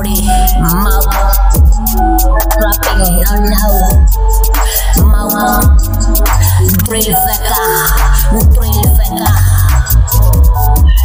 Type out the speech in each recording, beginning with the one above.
Free mouth. Rapping, no, no. Mouth. Drill Feka. Drill Feka.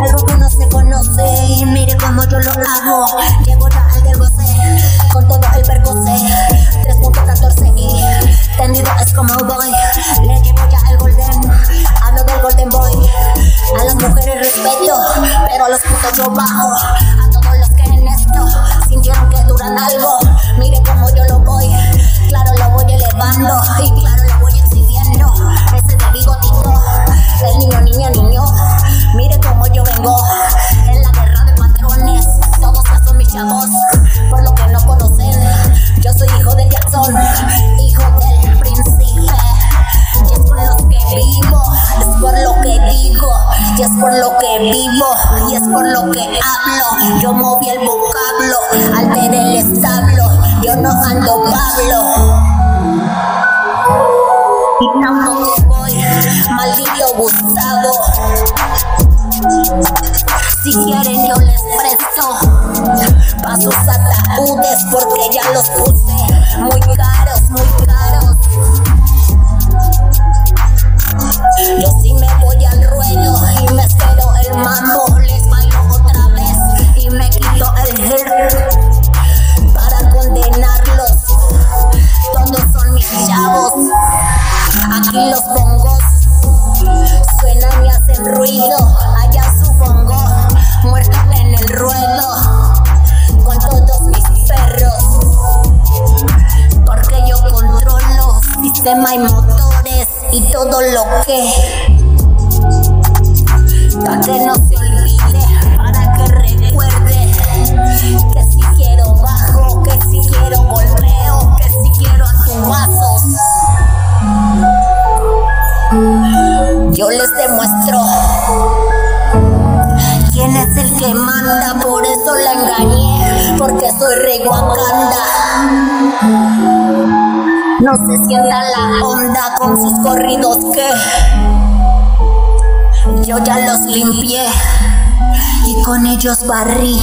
El grupo no se conoce y mire cómo yo lo hago. Llego ya al del goce, con todo el percose. 3.14 y tendido es como voy. Le llevo ya el golden, hablo del golden boy. A las mujeres respeto, pero a los putos yo bajo. Y es por lo que vivo, y es por lo que hablo. Yo moví el vocablo al ver el establo. Yo no ando Pablo. Y tampoco voy maldito Gustavo. Si quieren yo les presto pasos ataúdes porque ya los puse los bongos suenan y hacen ruido. Allá su bongo, en el ruedo, con todos mis perros. Porque yo controlo sistema y motores y todo lo que. Para que no se Yo les demuestro quién es el que manda, por eso la engañé, porque soy rey. No se sienta la onda con sus corridos que yo ya los limpié y con ellos barrí.